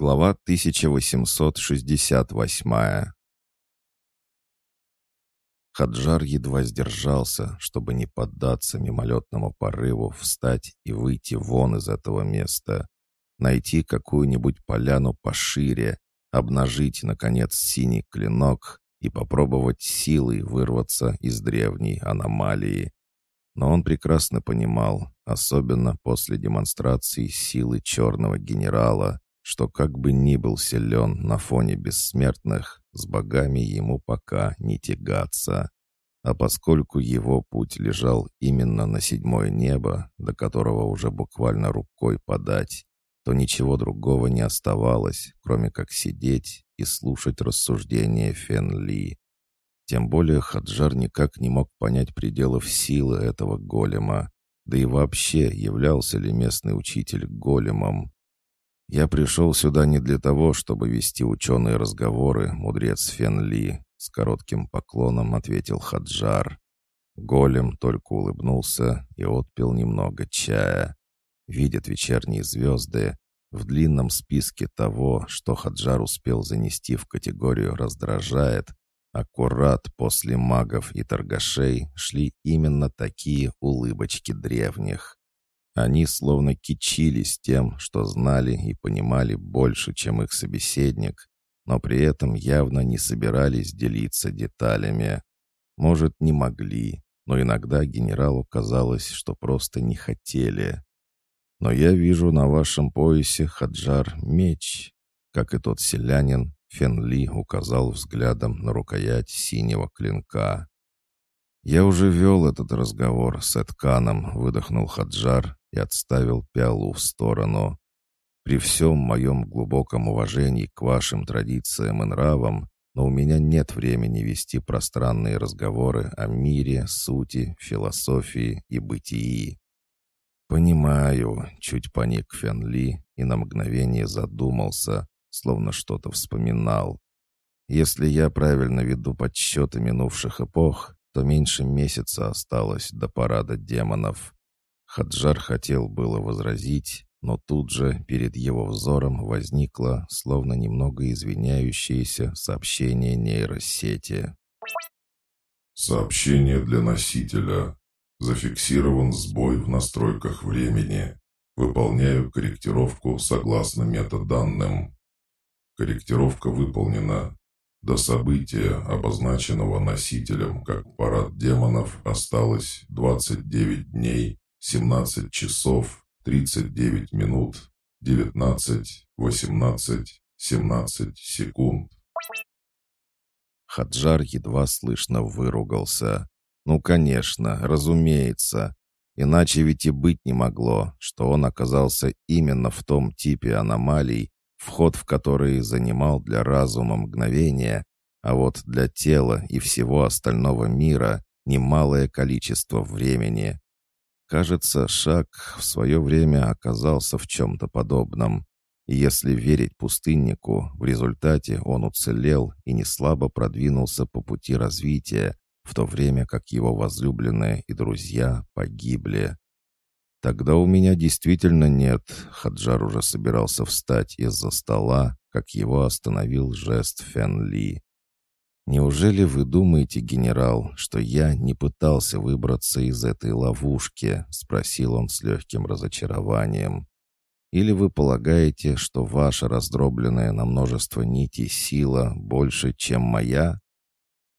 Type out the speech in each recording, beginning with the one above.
Глава 1868 Хаджар едва сдержался, чтобы не поддаться мимолетному порыву встать и выйти вон из этого места, найти какую-нибудь поляну пошире, обнажить, наконец, синий клинок и попробовать силой вырваться из древней аномалии. Но он прекрасно понимал, особенно после демонстрации силы черного генерала, что как бы ни был силен на фоне бессмертных, с богами ему пока не тягаться. А поскольку его путь лежал именно на седьмое небо, до которого уже буквально рукой подать, то ничего другого не оставалось, кроме как сидеть и слушать рассуждения Фен Ли. Тем более Хаджар никак не мог понять пределов силы этого голема, да и вообще являлся ли местный учитель големом. «Я пришел сюда не для того, чтобы вести ученые разговоры, мудрец Фенли», — с коротким поклоном ответил Хаджар. Голем только улыбнулся и отпил немного чая. Видят вечерние звезды. В длинном списке того, что Хаджар успел занести в категорию «раздражает», аккурат после магов и торгашей шли именно такие улыбочки древних. Они словно кичились тем, что знали и понимали больше, чем их собеседник, но при этом явно не собирались делиться деталями. Может, не могли, но иногда генералу казалось, что просто не хотели. «Но я вижу на вашем поясе, Хаджар, меч», как и тот селянин, Фенли указал взглядом на рукоять синего клинка. «Я уже вел этот разговор с Этканом», — выдохнул Хаджар и отставил пиалу в сторону. «При всем моем глубоком уважении к вашим традициям и нравам, но у меня нет времени вести пространные разговоры о мире, сути, философии и бытии». «Понимаю», — чуть поник Фенли и на мгновение задумался, словно что-то вспоминал. «Если я правильно веду подсчеты минувших эпох, то меньше месяца осталось до парада демонов. Хаджар хотел было возразить, но тут же перед его взором возникло, словно немного извиняющееся сообщение нейросети. Сообщение для носителя. Зафиксирован сбой в настройках времени. Выполняю корректировку согласно метаданным. Корректировка выполнена. До события, обозначенного носителем как парад демонов, осталось 29 дней, 17 часов, 39 минут, 19, 18, 17 секунд. Хаджар едва слышно выругался. Ну, конечно, разумеется. Иначе ведь и быть не могло, что он оказался именно в том типе аномалий, вход в который занимал для разума мгновение, а вот для тела и всего остального мира немалое количество времени. Кажется, Шаг в свое время оказался в чем-то подобном. И если верить пустыннику, в результате он уцелел и не слабо продвинулся по пути развития, в то время как его возлюбленные и друзья погибли. «Тогда у меня действительно нет». Хаджар уже собирался встать из-за стола, как его остановил жест Фен Ли. «Неужели вы думаете, генерал, что я не пытался выбраться из этой ловушки?» — спросил он с легким разочарованием. «Или вы полагаете, что ваша раздробленная на множество нитей сила больше, чем моя?»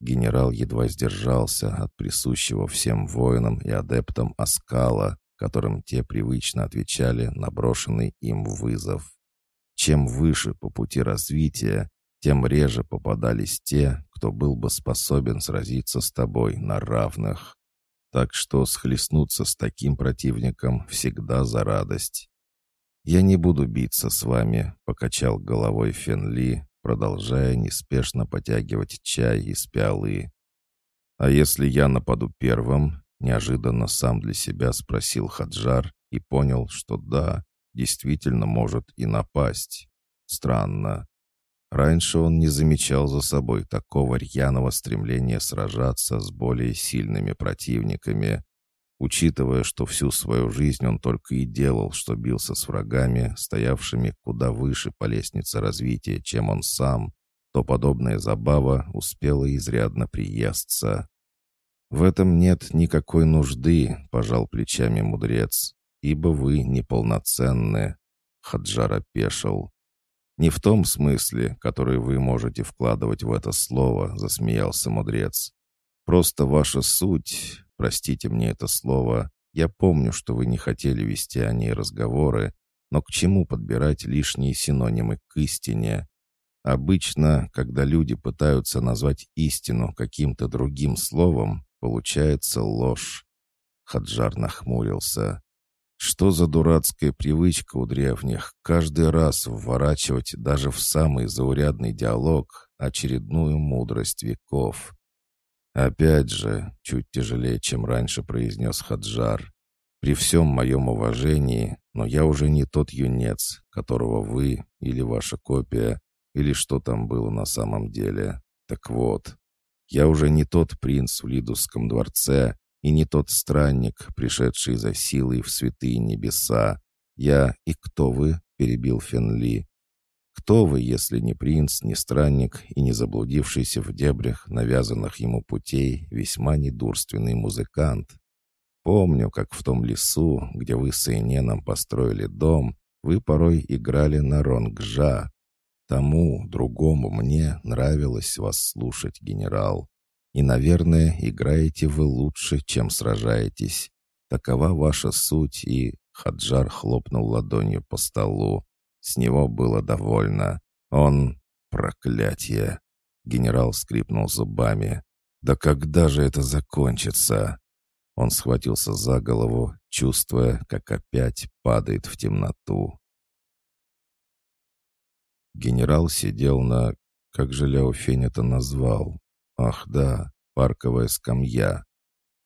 Генерал едва сдержался от присущего всем воинам и адептам оскала, которым те привычно отвечали на брошенный им вызов. Чем выше по пути развития, тем реже попадались те, кто был бы способен сразиться с тобой на равных. Так что схлестнуться с таким противником всегда за радость. «Я не буду биться с вами», — покачал головой Фенли, продолжая неспешно потягивать чай из пиалы. «А если я нападу первым?» Неожиданно сам для себя спросил Хаджар и понял, что да, действительно может и напасть. Странно. Раньше он не замечал за собой такого рьяного стремления сражаться с более сильными противниками. Учитывая, что всю свою жизнь он только и делал, что бился с врагами, стоявшими куда выше по лестнице развития, чем он сам, то подобная забава успела изрядно приесться. «В этом нет никакой нужды», — пожал плечами мудрец, «ибо вы неполноценны», — Хаджар опешил. «Не в том смысле, который вы можете вкладывать в это слово», — засмеялся мудрец. «Просто ваша суть, простите мне это слово, я помню, что вы не хотели вести о ней разговоры, но к чему подбирать лишние синонимы к истине? Обычно, когда люди пытаются назвать истину каким-то другим словом, получается ложь». Хаджар нахмурился. Что за дурацкая привычка у древних каждый раз вворачивать даже в самый заурядный диалог очередную мудрость веков? Опять же, чуть тяжелее, чем раньше произнес Хаджар. При всем моем уважении, но я уже не тот юнец, которого вы или ваша копия, или что там было на самом деле. Так вот, я уже не тот принц в Лидусском дворце, и не тот странник, пришедший за силой в святые небеса. Я и кто вы?» — перебил Фенли. «Кто вы, если не принц, не странник и не заблудившийся в дебрях навязанных ему путей весьма недурственный музыкант? Помню, как в том лесу, где вы с Эйненом построили дом, вы порой играли на ронгжа. Тому, другому мне нравилось вас слушать, генерал. И, наверное, играете вы лучше, чем сражаетесь. Такова ваша суть, и...» Хаджар хлопнул ладонью по столу. С него было довольно. Он... Проклятие! Генерал скрипнул зубами. «Да когда же это закончится?» Он схватился за голову, чувствуя, как опять падает в темноту. Генерал сидел на... Как же Ляо Фень это назвал? Ах да, парковая скамья.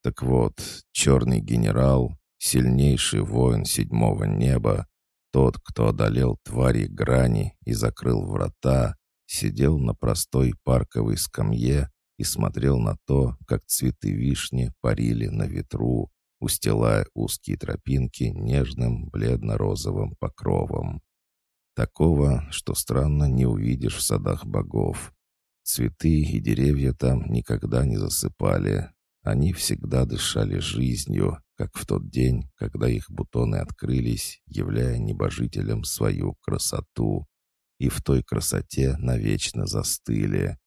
Так вот, черный генерал, сильнейший воин седьмого неба, тот, кто одолел твари грани и закрыл врата, сидел на простой парковой скамье и смотрел на то, как цветы вишни парили на ветру, устилая узкие тропинки нежным бледно-розовым покровом. Такого, что странно не увидишь в садах богов. Цветы и деревья там никогда не засыпали. Они всегда дышали жизнью, как в тот день, когда их бутоны открылись, являя небожителям свою красоту. И в той красоте навечно застыли,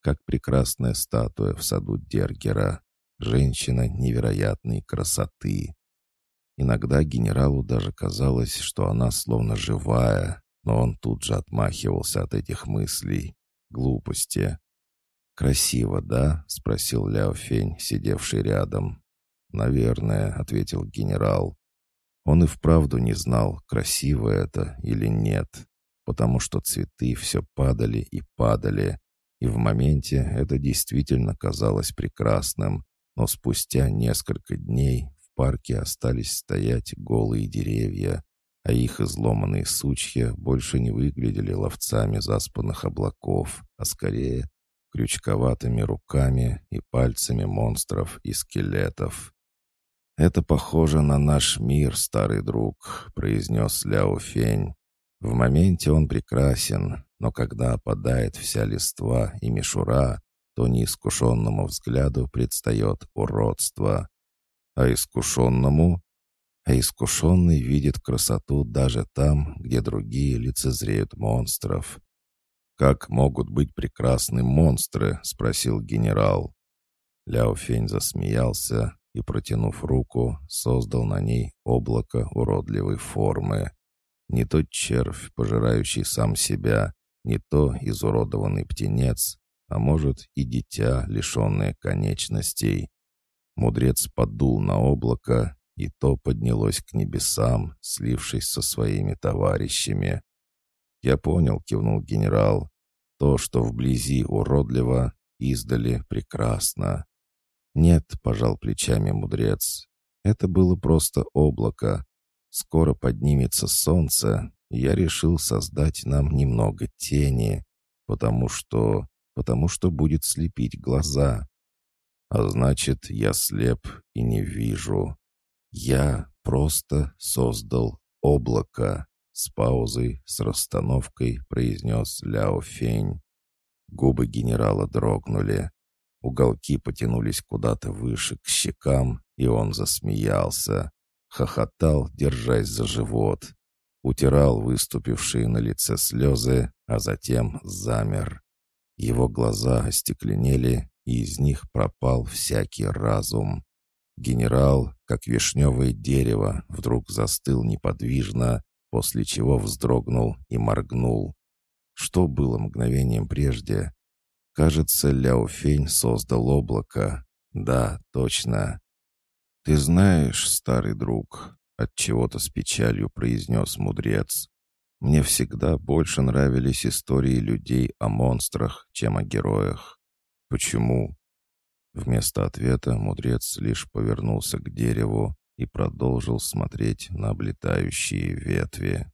как прекрасная статуя в саду Дергера, женщина невероятной красоты. Иногда генералу даже казалось, что она словно живая, но он тут же отмахивался от этих мыслей. Глупости. «Красиво, да?» — спросил Ляо Фень, сидевший рядом. «Наверное», — ответил генерал. Он и вправду не знал, красиво это или нет, потому что цветы все падали и падали, и в моменте это действительно казалось прекрасным, но спустя несколько дней в парке остались стоять голые деревья, а их изломанные сучья больше не выглядели ловцами заспанных облаков, а скорее крючковатыми руками и пальцами монстров и скелетов. «Это похоже на наш мир, старый друг», — произнес Ляо Фень. «В моменте он прекрасен, но когда опадает вся листва и мишура, то неискушенному взгляду предстает уродство. А искушенному а искушенный видит красоту даже там, где другие лицезреют монстров. «Как могут быть прекрасны монстры?» — спросил генерал. Ляо Фень засмеялся и, протянув руку, создал на ней облако уродливой формы. Не то червь, пожирающий сам себя, не то изуродованный птенец, а может и дитя, лишенное конечностей. Мудрец подул на облако, и то поднялось к небесам, слившись со своими товарищами. «Я понял», — кивнул генерал, — «то, что вблизи уродливо, издали прекрасно». «Нет», — пожал плечами мудрец, — «это было просто облако. Скоро поднимется солнце, и я решил создать нам немного тени, потому что... потому что будет слепить глаза. А значит, я слеп и не вижу. «Я просто создал облако», — с паузой, с расстановкой произнес Ляо Фень. Губы генерала дрогнули. Уголки потянулись куда-то выше, к щекам, и он засмеялся. Хохотал, держась за живот. Утирал выступившие на лице слезы, а затем замер. Его глаза остекленели, и из них пропал всякий разум. Генерал, как вишневое дерево, вдруг застыл неподвижно, после чего вздрогнул и моргнул. Что было мгновением прежде? Кажется, Ляо Фень создал облако. Да, точно. «Ты знаешь, старый друг», — отчего-то с печалью произнес мудрец, «мне всегда больше нравились истории людей о монстрах, чем о героях. Почему?» Вместо ответа мудрец лишь повернулся к дереву и продолжил смотреть на облетающие ветви.